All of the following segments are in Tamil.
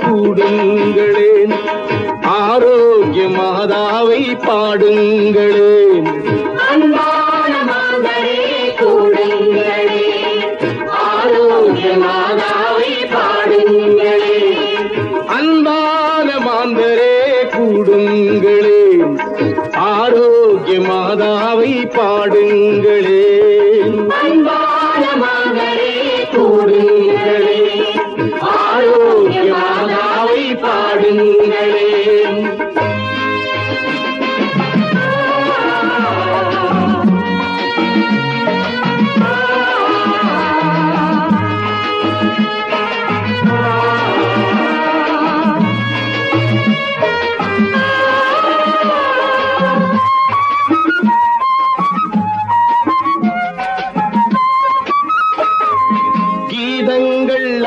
கூடுங்களேன். ஆரோக்கிய மாதாவை பாடுங்களேன். அன்பான மாந்தரே கூடுங்களே ஆரோக்கிய மாதாவை பாடுங்களே அன்பான மாந்தரே கூடுங்களேன். ஆரோக்கிய மாதாவை பாடுங்களேன்.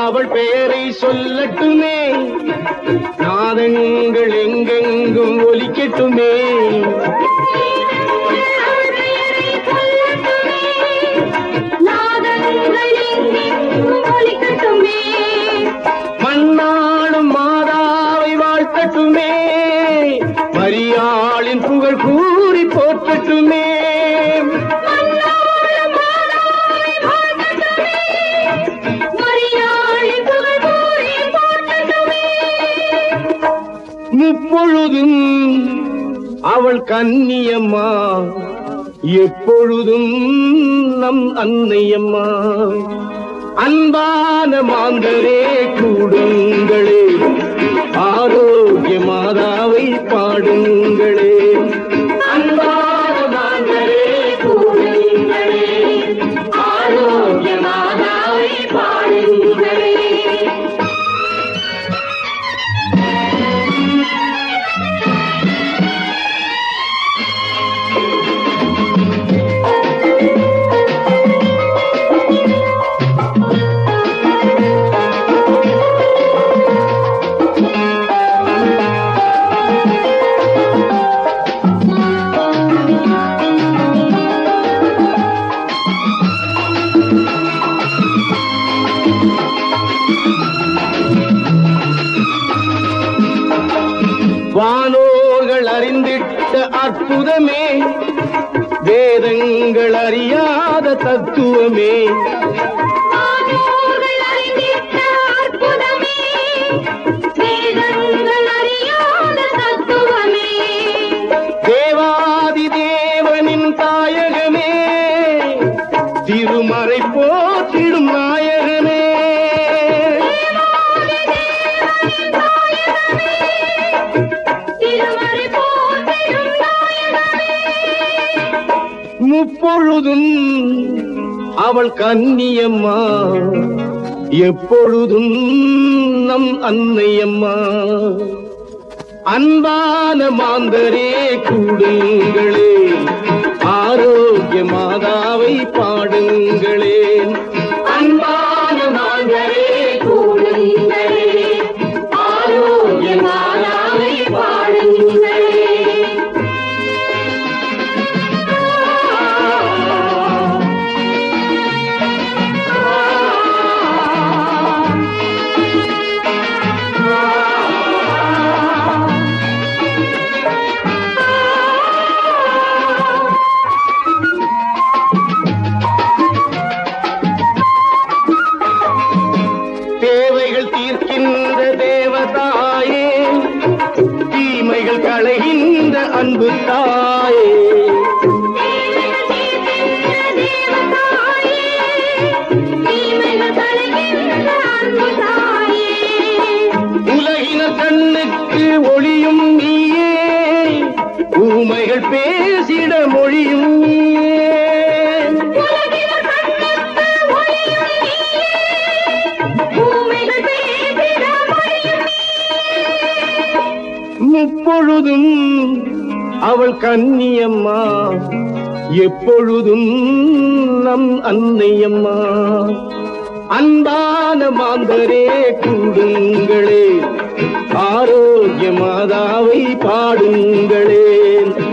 அவள் பெயரை சொல்லட்டுமே. நாதங்கள் எங்கெங்கும் ஒலிக்கட்டுமே. மண்ணாடும் மாதாவை வாழ்த்தட்டுமே. மரியாளின் புகழ் கூறி போற்றட்டுமே. எப்பொழுதும் அவள் கன்னியம்மா எப்பொழுதும் நம் அன்னையம்மா. அன்பான மாந்தரே கூடுங்களே ஆரோக்கிய மாதாவை பாடுங்கள். வானோர்கள் அறிந்திட்ட அற்புதமே வேதங்கள் அறியாத தத்துவமே. தேவாதி தேவனின் தாயகமே திருமறை போற்றிடும் நாயகமே முப்பொழுதும் அவள் கன்னியம்மா எப்பொழுதும் நம் அன்னையம்மா அன்பான மாந்தரே கூடுங்களே ஆரோக்கிய மாதாவை பாடுங்களேன் தேவதாயே தீமைகள் களைகின்ற அன்பு தாயே. உலகின கண்ணுக்கு ஒளியும் நீயே. ஊமைகள் பேசிட மொழியும் எப்பொழுதும் அவள் கன்னியம்மா. எப்பொழுதும் நம் அன்னையம்மா. அன்பான மாந்தரே கூடுங்களே. ஆரோக்கிய மாதாவை பாடுங்களேன்